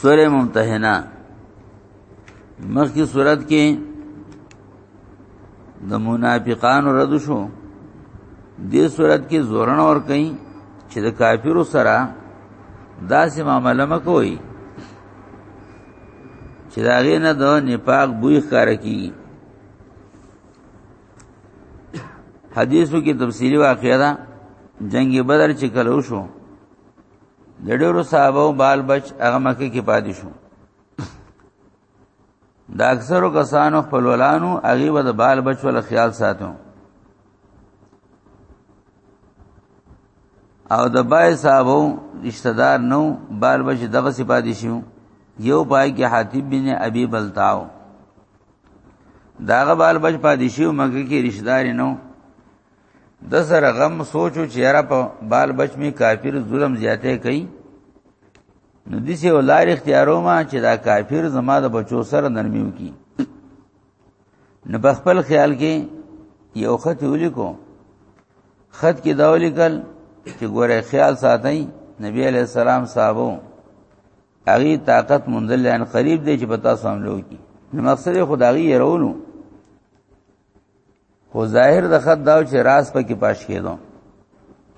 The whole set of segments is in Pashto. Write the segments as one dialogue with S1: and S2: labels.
S1: سوره ممتحنه مخکې صورت کې د منافقانو رد شو دې صورت کې زورن اور کئ چې د کافرو سره داسې معاملې مکوئ چې دا غي نه د نفاق بوی ښکار کی حدیثو کې تفصیلی واقعا ده جنگ بدر چې کلو شو د ډېرو صحابه بال بچ هغه مکه کې پاتې شو د اکثرو کسانو خپل ولانو هغه و د بال بچ ول خیال ساتو او د بای صاحبو رشتہ دار نو بال بچ دغه سپادې شو یو پای کې حاتب بن ابي بلتاو داغه بال بچ پادې شو مګه کې رشتہ دار نو د سره غم سوچو چې یاره په بال بچ می کافر ظلم زیاته کوي نو د سی ولار اختیارو ما چې دا کافر زما د بچو سره نرمیو کی نو په خپل خیال کې یو خط ولیکو خط کې دا ولیکل چې ګوره خیال ساتي نبی علی السلام صاحبو اغي طاقت منزل ان قریب دی چې پتا ساملو کی نو مقصد خدایي يرونو خو ظاهر د خط داو چې راز پکې پاش کېدو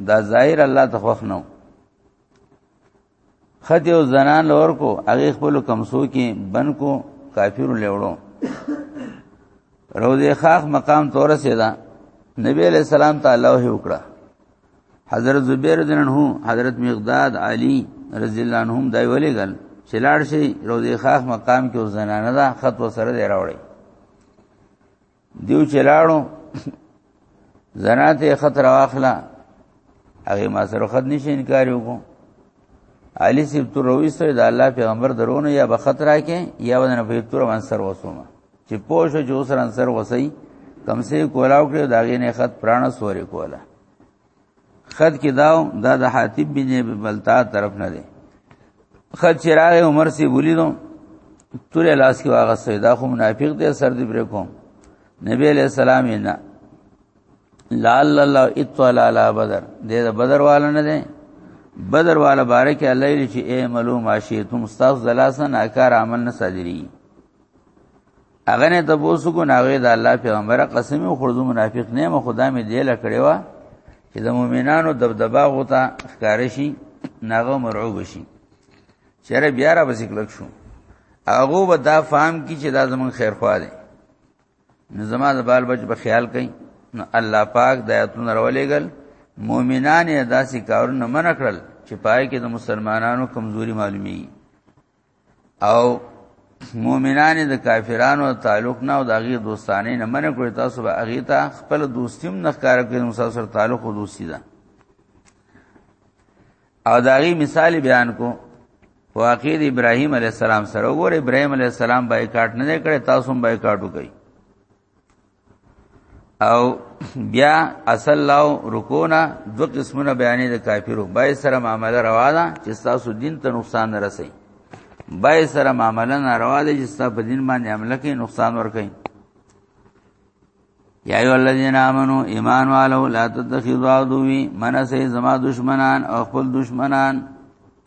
S1: دا ظاهر الله ته خوښ نو خط یو زنان لور کو هغه خپل کمسو کې بن کو کافر لوړو روزه خاخ مقام تور سیدا نبی علیہ السلام تعالی او وکړه حضرت زبیر بن انه حضرت مقداد علی رضی الله عنهم دای ولې ګل چلاړ شي روزه خاخ مقام کې زنانه دا خط وسره دی راوړی دیو چلاړو زناته خطر واخلا هغه ما سره خد نشي انکار وکړو علي سیب تو رويسته د الله پیغمبر درونه یا به خطر کې یا ودنه په تور انصر وسومه چې پوه شو چې اوسر انصر وسی کم سه کولاو کړو داغې نه خط پرانا سوري کولا خط کې داو دا د حاتب بن ابي بلتا طرف نه دی خط چې راغی عمر سي ولیدو تور لاس کې واغ سیدا خو منافق دی سر دې پر کوم نبی علیہ السلام نه لال الله اطلع علی بدر دې د بدر والا نه دی بدر والا بارک الله لري چې اے ملو ماشی تم استاد زلاسن اکار عمل نه صادری هغه نه تاسو کو ناوې د الله پیغمبر قسم او خرزو منافق نه مو خدا می دی لکړې وا چې د مؤمنانو دبدبا غوتا ښکار شي ناغه مرعوب شي چیرې بیا را بسیک لک شو هغه به دا فهم کی چې دا زمون خیر خوا دی نو زما د بال بچ په خیال کئ نو الله پاک د آیاتونو راولېګل مؤمنان یې داسې کارونه منع کړل چې پای کې د مسلمانانو کمزوري معلومي او مؤمنان د کافرانو تعلق نه او د هغه دوستانه نه منه کوي تاسو به هغه ته خپل دوستیم نه ښکار کوي نو تاسو سره تعلق او دوستی ده او دا غي مثال بیان کو واقع د ابراهیم علی السلام سره وګوره ابراهیم علی السلام بایکاټ نه کړي تاسو هم بایکاټ وکړي او بیا اصل لاو رکونا دو قسمونه بیانې د کافرو بای سره معامله روا ده چې تاسو دین ته نقصان نه رسي بای سره معامله نه روا ده چې تاسو په دین باندې عمل کې نقصان ورکړي یا ایو الذین آمنو ایمان والو لا تتخذوا عدوی من سه زما دشمنان او خپل دشمنان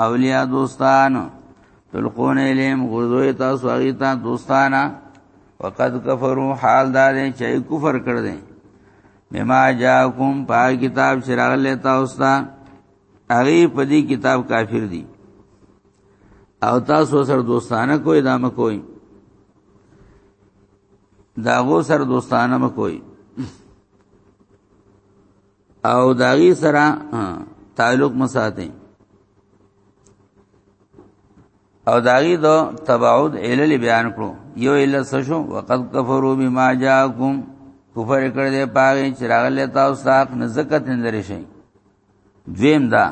S1: اولیاء دوستان تلقون الیم غرزوی تاسو هغه ته دوستانه وقد کفروا حال دا دی چې کفر کړ دې مما جاءکم پا کتاب چراغ لیتا اوستا هغه په دې کتاب کافر دي او تاسو سره دوستانه کوی دا مکوئ داغو سر دوستانه مکوئی او داغي سره تعلق مساته او داغي دو تبعود علل بیان کړو یو علل سشو وقد کفروا بما جاءکم کفر کړ دې پاغي چراغ لتا او ساق نزکت اندر شي دویم دا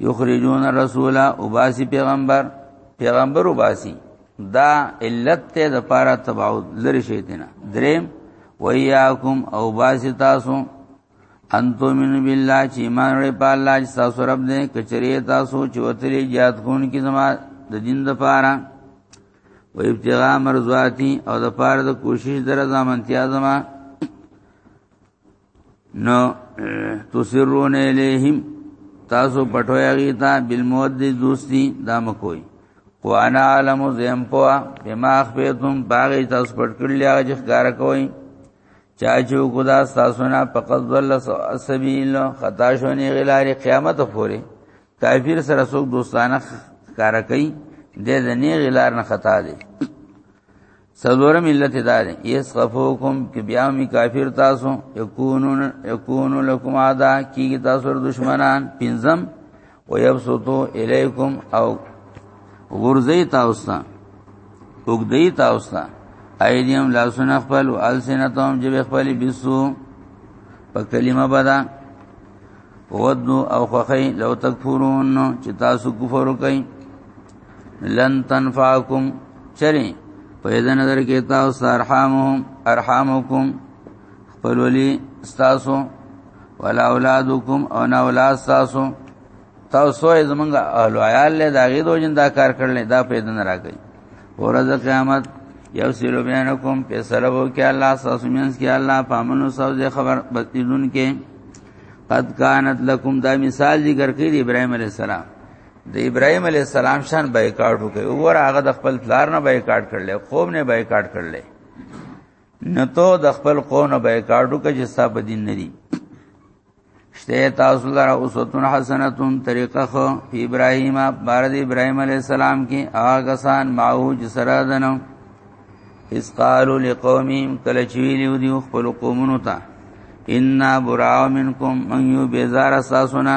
S1: یخرجون الرسول او باسی پیغمبر پیغمبر او باسی دا علت ته د پاره تبعود لری شي دینه دریم ویاکم او باس تاسو انتو من بالله چې ایمان لري په الله چې تاسو رب دې کچری تاسو چې وتلی جات کون کی زما د دین د پاره و ابتغاء مرضاتی او د پاره د کوشش در زمانتیا زما نو تسرون الیہم تاسو پټوي هغه ته بالموت دي دوستي دا مکوئ وانا علم زم پوا بما اخبتم باغ تاسو پټ کړل هغه چې ښکار کوي چا چې خدا تاسو نه فقط ول سبیل خطا شونی غلاري قیامت پورې کافر سره څوک دوستانه ښکار کوي د دنی غلار نه خطا دي څلورم علت دا دی یس غفوکم چې بیا می کافر تاسو یکونون یکون لکم عادا کیږي تاسو دشمنان پنځم ويبسطو الیکم او غرزی تاسو ته وګدی تاسو ته ایدیم لاسونه خپل او السنتهم جب خپل بسو په کلمه بدا ودو او خخی لو تکفرون چې تاسو کفر وکئ لن تنفعکم چری په دې نظر کې تاسو ارحامهم ارحامکم خپل ولی تاسو ولا اولادکم او نه اولاد تاسو تاسو یې زمونږ اهل عیال له داغې دوجن دا کار کړل دا په دې نه راګي ورځ قیامت یو سیلو بینکم په سلوو کې الله تاسو مینس کې الله پامنو ساو دې خبر بدلون کې قد کانت لکم دا مثال ذکر کړی ابراهیم علی السلام د ابراهيم عليه السلام شان بایکاټ وکړي اور هغه د خپل پلار نه بایکاټ کړل قوم نه بایکاټ کړل نه ته د خپل قوم نه بایکاټ وکړي چې صاحب دین نه دي شته تاسو لپاره اوسوتون حسنتون طریقه خو ابراهيم بارد ابراهيم عليه السلام کې هغه سان ماو جسرا دنو اس قالو لقومهم کله چې ویلو دی خپل قومونو ته ان براء منکم من یو بیزار اساسنا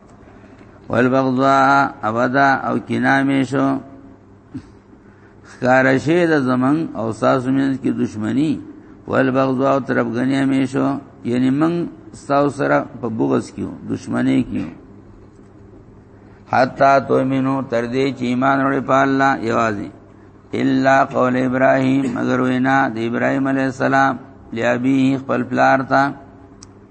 S1: والبغضاء ابدا او کینا میشو خارشه د زمن او ساس مینس کی دشمنی والبغضاء تربګنی میشو یعنی من ساو سره په بغض کیو دشمنی کیو حتا تو مینو تر دې چې ایمان وروړي په الله یوازې الا قول ابراهیم مگر وینا د ابراهیم علی السلام لابی خپل پلار ته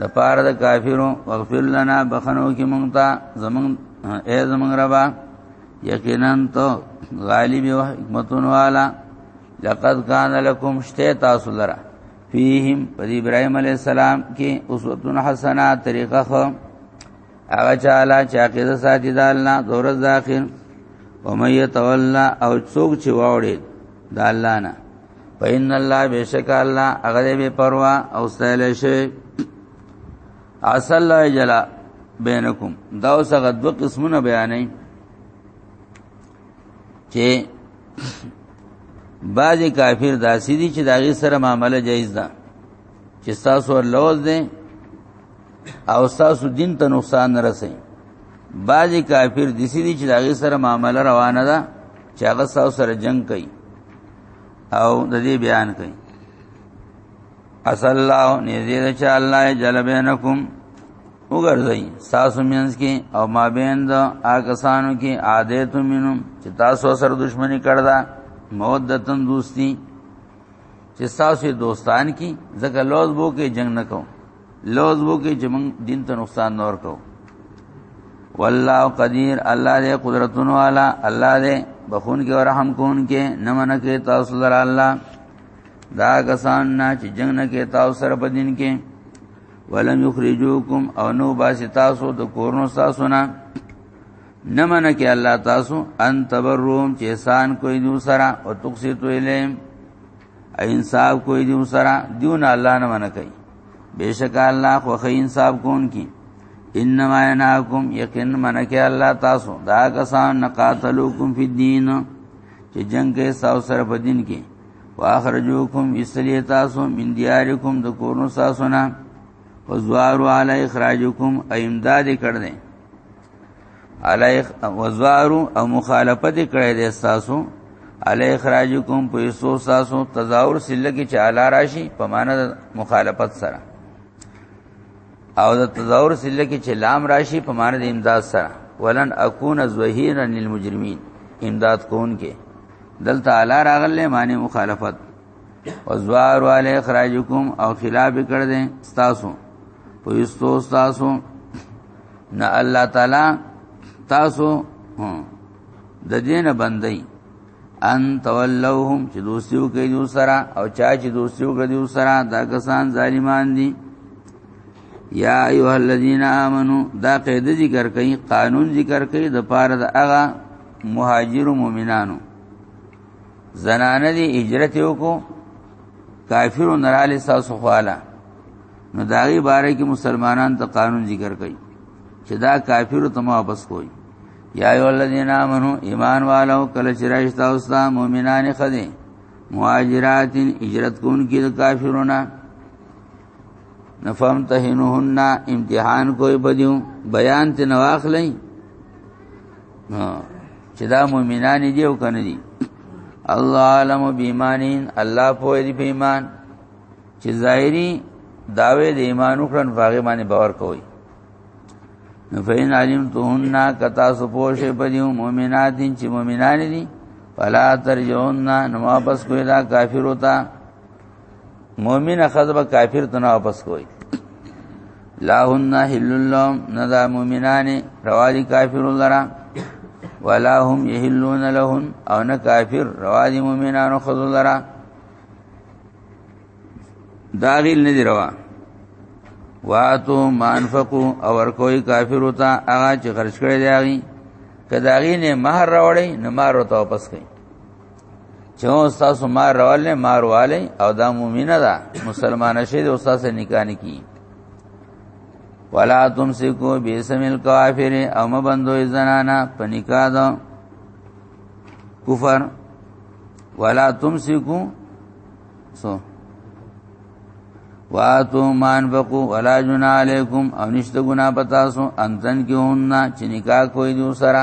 S1: د پاره د کافرو واغفر لنا بخنو کې مونږ ته زمون اے زمون ربا یقینا تو غالب او حکمتون والا لقد کان لکم شته تاسو لرا فیهم پر ابراهیم علی السلام کې اسوتون حسنه طریقه خو هغه چاله چې عقیده ساتي د الله دورز داخل او مې تولا او څوک چې واوړي د الله نه فإن الله بشک الله هغه به پروا او استایل شي اصل لا جلا بینکم دا اوس هغه دوه قسمونه بیانې چې بعض کافر داسې دي چې داغه سره معاملې جایز ده چې تاسو ور لوز دي او تاسو دین ته نقصان نه رسي بعض کافر داسې دي چې داغه سره معاملې روانه ده چې هغه تاسو سره جنگ کوي او د دې بیان کوي اصل الله نذیر چې الله جل بینکم وګرځي تاسو مینس کې او ما بین د آکسانو کې عادت منو چې تاسو سره دښمنی کړدا مودتن دوستی چې تاسو دوستان کې ځکه لوز بو کې جنگ نکوم لوز وکي چې موږ دین ته نقصان نور کو والله قدیر الله دې قدرتونو والا الله دې بخون کې او رحم کون کې نه من کې تاسو در الله دا کسان نه چې جنگ نه کې تاسو سره په دین کې ولم یخرجوکم او نو باس تاسو د کورونو تاسو نه نه من کې الله تاسو ان تبروم چې احسان کوي نو سره او تقسیتو الیم انصاف کوئی دیو سرا دیو نه الله نه منه کوي بیشک الله خو خی انصاف کون کی انما یناکم یقین منه کې الله تاسو دا کسان نقاتلوکم فی الدین چې جنگ کې ساو سره په دین کې واخرجوکم اسلی تاسو من دیارکم د کورونو تاسو نه وزوارو علی اخراجکم ایمداد کړنه علی وزارو او مخالفت کړی دی تاسو علی اخراجکم په یسو تاسو تزاور سله کې چې علی راشي په معنا مخالفت سره او د تزاور سله کې چې لام راشي په معنا د امداد سره ولن اكون ظهيرا للمجرمين امداد کون کې دلته علی راغله معنی مخالفت او زوار والے اخراجکم او خلاف کړ دې تاسو په یستو تاسو نه الله تعالی تاسو د دین بندي ان تولوهم چې دوستیو کې جو سره او چا چې دوستیو کې جو سره دا کسان ظالمان دي یا ایها الذین آمنو دا قید ذکر کئ قانون ذکر کئ د پاره د هغه مهاجر مومنانو زنانه دی هجرت وکړو کافرو نراله تاسو خواله نو داغي باره کې مسلمانان ته قانون ذکر کوي چې دا کافرو ته واپس کوي یا ایو الذین آمنو ایمان والو کله چې راځتا اوس تا مؤمنان خدي مهاجرات هجرت کون کې د کافرونو نفهم تهنهن امتحان کوئی بدیو بیان ته نواخ لئ چې دا مؤمنان دي او کنه دي الله علم بیمانین الله په دې په ایمان چې ظاهری داوی د ایمان وکړن فقې باندې باور کوي نو فین علم تهن کتا سپوش په دې مؤمنات دي چې مؤمنان دي فلا ترجون نو واپس کوی دا کافر ہوتا مؤمنه خزب کافر ته نه واپس کوي لا هن حل لهم ندا مؤمنان روادي کافر لرا ولا هم يحلون لهم او نه کافر روادي مؤمنانو خزل لرا داغیل نه دی روا واتو مانفقو او ورکوي کافر وتا هغه چې خرج کړی دی هغه کداغی نه مہر راوړی نه مہر وتا واپس کړي چې اوس تاسو مار راواله مار والي او دا مؤمنه ده مسلمان شي د استاد سره نکاح نه کی ولا تمسکو بیسم الکافر او مبندو زنانا په نکاح ده کفر ولا تمسکو سو واتو مان بقو ولا جنا علیکم او نشته ګنا پتا سو انتن کیون نا چې نکاح کوي دو سره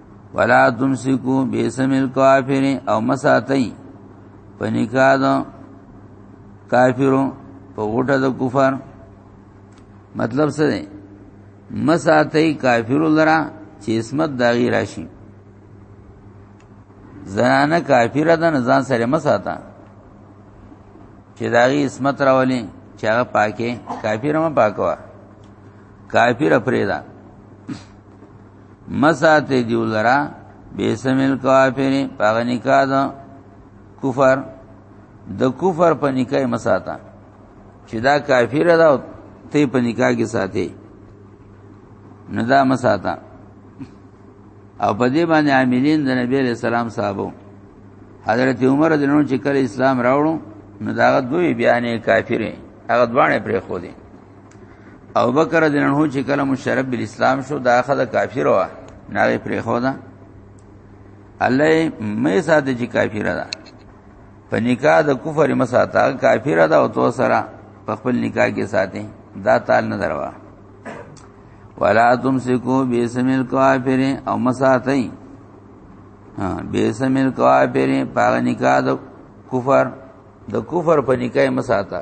S1: ولا تمسکو بیسم الکافر او مساتی په نکاح د کافرو په غټه د کفر مطلب څه دی مساتی کافرو لرا چې اسمت داغي راشي زنانه کافر ده نه ځان سره مساته چې داغي اسمت راولي چې هغه پاکه کافر هم پاکوا کافر پرې ده مساته دی ولرا بیسم الکافر پاغه نکاح دا کفر د کفر په نکاح مساته چې دا کافر ده او ته په نکاح کې ساتي نه دا مساته او په دې باندې عاملین د نبی علیہ السلام صاحبو حضرت عمر د نن چې کله اسلام راوړو نو دا دوی بیانې کافرې هغه دوانه پرې خو دي او بکر رضی الله عنه چې کله مشرب بالاسلام شو دا خدای کافر و نه پرې خو دا الله مې ساده چې کافر ده په نکاح د کفر مساته کافر ده او تو سره په خپل نکاح کې ساتي دا تعال نه دروا ولا تمسكوا باسم الكافر او مساتي ها باسم الكافر په نکاح د کفر د کفر په نکاح مساته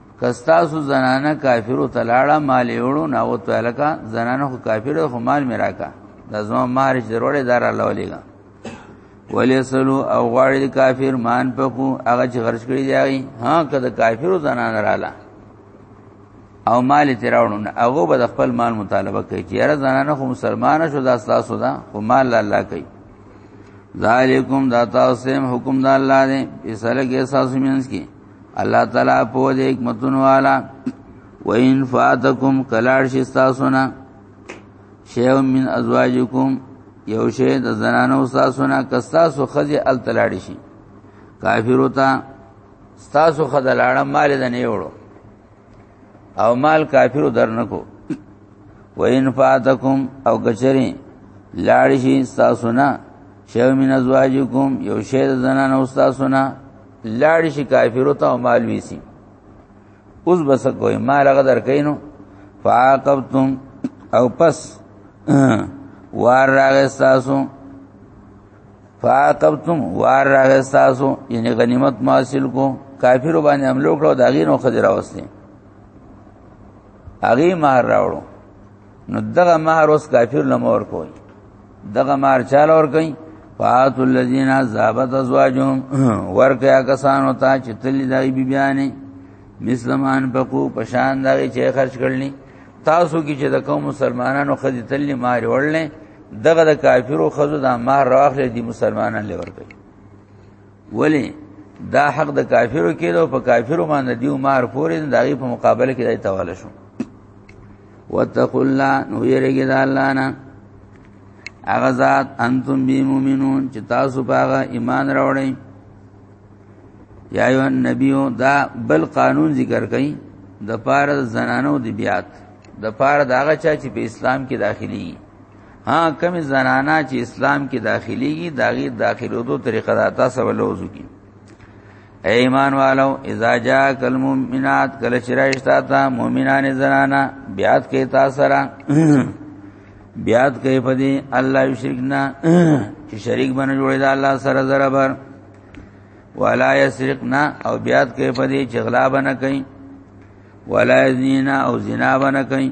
S1: کستاسو زنانه کافرو تلاړه مال یوړو نه او تعلقا زنانه خو کافرو خو مال میراکا د زما مارش دروړې دار الله ولېګا ولېسلو او غواړي کافر مان پکو هغه چې خرج کړی دی ها کده کافرو زنانه رااله او مال تیراوړو نه هغه به خپل مال مطالبه کوي چې یاره زنانه خو مسلمانه شو دا تاسو دا خو مال الله کوي ذالکم دا تاسو حکم د الله دی فیصله کې اساس مینس کې الله تعالی په دې حکمتونو والا وین فاتکم کلاړ شي تاسو نه شیو من ازواجکم یو شی د زنانو تاسو نه کستا سو خزي ال تلاړ شي کافر وتا تاسو خدای لاړه مال د نه وړو او مال کافر درنکو وین فاتکم او کچری لاړ شي تاسو نه شیو من ازواجکم یو شی د زنانو تاسو نه لاړ شي کافرو ته او مال ویسی اوس بس کوی مال هغه درکینو فعاقبتم او پس وار راغې تاسو فعاقبتم وار راغې تاسو یعنی غنیمت حاصل کو کافرو باندې حمله کړو دا غینو خدای راوستي هغه مار راوړو نو دغه مہر اوس کافر لمور کوي دغه مہر چاله ور کوي فات الذين ذابت ازواجهم ورکه کسان او تا چې تل دای بی بیانې مسلمان پکو پشان دای چې خرج کړلني تاسو کې چې د قوم مسلمانانو خدي تل مہر وړلې دغه د کافرو خزو د مہر راخلې دي مسلمانان لور کوي ولی دا حق د کافرو کې ده په کافرو باندې دیو مار پورې د هغه په مقابله کې دای تواله شو واتقوا الله نو یریګی د الله نه هغه ذات انتم بی مومنون چې تاسو په هغه ایمان راوړئ یا ایو نبیو دا بل قانون ذکر کړي د پاره د زنانو د بیات د پاره د هغه چا چې په اسلام کې داخلي ها کمی زنانا چې اسلام کې داخليږي داغي داخلو دو طریقه دا تاسو ولوزو کی ایمان والو اذا جاء کل مؤمنات کل شرایشتا تا مؤمنان زنانا بیات کې تاسو را بیات کې پدی الله یشرکنا چې شریک باندې جوړی دا الله سره زربر ولا یسرقنا او بیات کې پدی چې غلا باندې کوي ولا یزنینا او زنا باندې کوي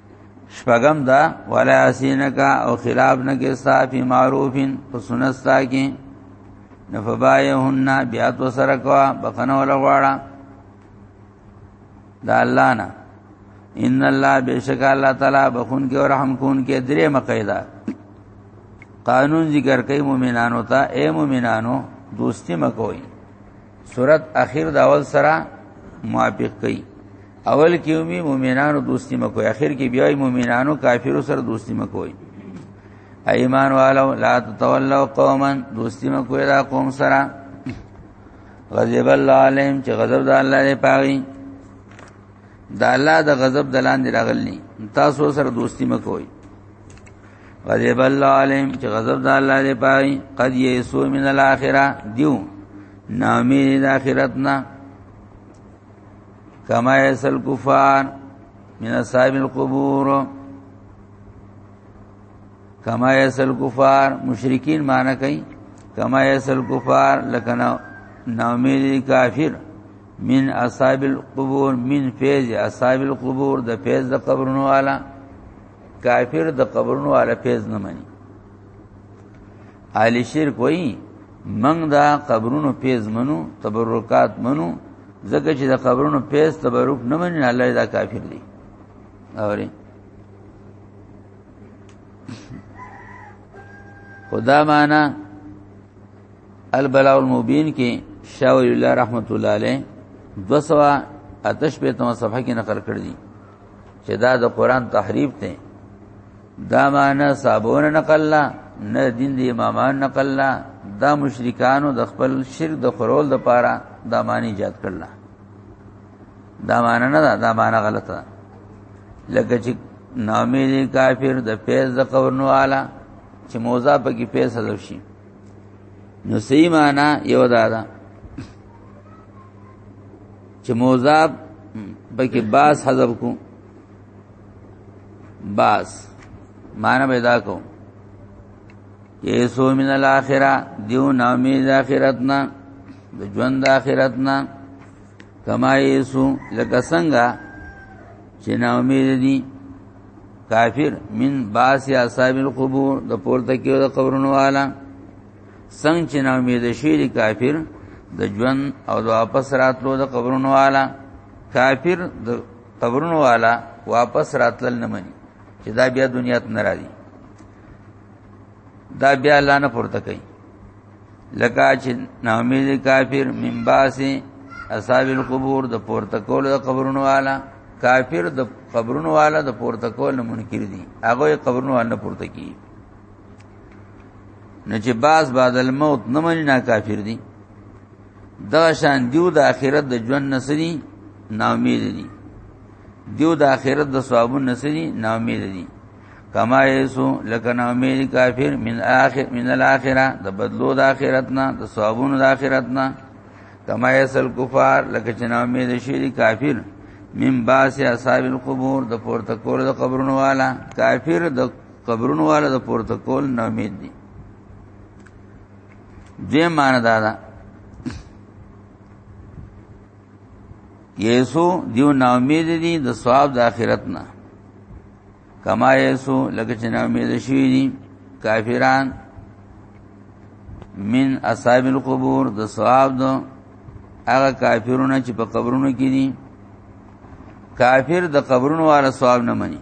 S1: شپغم دا ولا حسینکا او خلاف نه کې صافي معروفین په سنت تا کې نفبایهن بیا تو سره کوا بخنه ولا غواړه دا الله نه ان الله بیشک الله تعالی بخون کې او رحم کون کې درې مقیدا قانون ذکر کوي مؤمنانو ته اے مؤمنانو دوستی مکوئ صورت اخیر د اول سره موافق کئ اول کې ومي مؤمنانو دوستی مکوئ اخر کې بیا مؤمنانو کافرو سره دوستی مکوئ ایمان والو لا تتولوا قوما دوستی مکوئ دا قوم سره غضب الله علیهم چې غضب د الله لري پاوي دا الله د غضب دلان دی راغلی تاسو سره دوستی مکوئ غضب الله علیهم چې غضب د الله دی پای قد یسو من الاخره دیو نامی د اخرت نه کما یسل کفار من اصحاب القبور کما یسل کفار مشرکین معنی کوي کما یسل کفار لکه نامی کافر من اصحاب القبور من فیض اصحاب القبور د فیض د قبرونو والا کافر د قبرونو والا پیز نه مني عالی شرک وایي منګ دا قبرونو پیز منو تبرکات منو ځکه چې د قبرونو پیز تبرک نه مني الله دا کافر دی اوري خدا معنا البلاء المبین کې شاول الله رحمت الله علیه 200 آتش په تمه صفحه کې نقل کړی چې دا د قران تحریف دی دا معنا صابون نقلنا نه دین دی امامان نقلنا دا مشرکانو د خپل شرک د خرول د پاره دا معنی ایجاد کړل دا معنا نه دا, دا معنا غلطه ده لکه چې نامې دی کافر د پیز د قورنو اعلی چې موزا په کې پیز حذف شي نو صحیح معنا یو دا ده چې موضاف بلکې باس حذف کو باس معنا پیدا کو یسو من الاخره دیو نامی د اخرتنا د ژوند د اخرتنا کما یسو لکه څنګه چې نامی دي کافر من باس یا اصحاب القبور د پورته کېو د قبرونو والا څنګه چې نو امید شي دي کافر د ژوند او د واپس راتلو د قبرونو والا کافر د قبرونو والا واپس راتل نه مني چې دا بیا دنیا ته ناراضي دا بیا الله نه پورته کوي لکه چې نو امید کافر من باسي اصحاب القبور د پورته کول د قبرونو والا کافر د قبرونو والا د پورته کول منکر دي هغه قبرونو والا پورته کی نه چې باز بعد الموت نه مني نه کافر دي دا شان دیو د آخرت د ژوند نسري نا امید دي دیو د آخرت د ثواب نسري نا امید دي کما یسو لکه نا امید کافر من اخر من الاخره د بدلو د آخرت نه د ثوابونو د آخرت نه کما یسل کفار لکه چې نا امید شي کافر من باس اصحاب القبور د پورته کول د قبرونو والا کافر د قبرونو والا د پورته کول نه امید دي دې مان دا دا یسو دیو نا امید دي د ثواب د آخرت نه کما یسو لکه چې نا امید شوی دي کافران من اصحاب القبور د ثواب دو هغه کافرونه چې په قبرونو کې دي کافر د قبرونو والا ثواب نه مني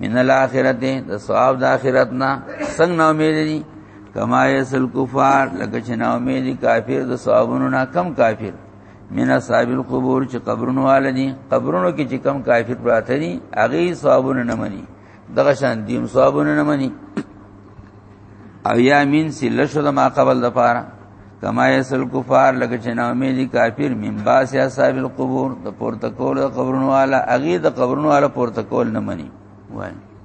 S1: من الاخرت د ثواب د اخرت نه څنګه نو امید دي کما یسل کفار لکه چې نو امید کافر د ثوابونو نه کم کافر من اصحاب القبور چې قبرونو والدي قبرونو کې چې کم کافر پراته دي هغه ثوابونه نه مني دغه شان دیم ثوابونه نه مني او یا مین سی لشو د ما قبل د پاره کما یسل کفار لکه چې نو امید کافر من باس یا صاحب القبور د پورته کول د قبرونو والا اغه د قبرونو والا پورته کول نه مني وای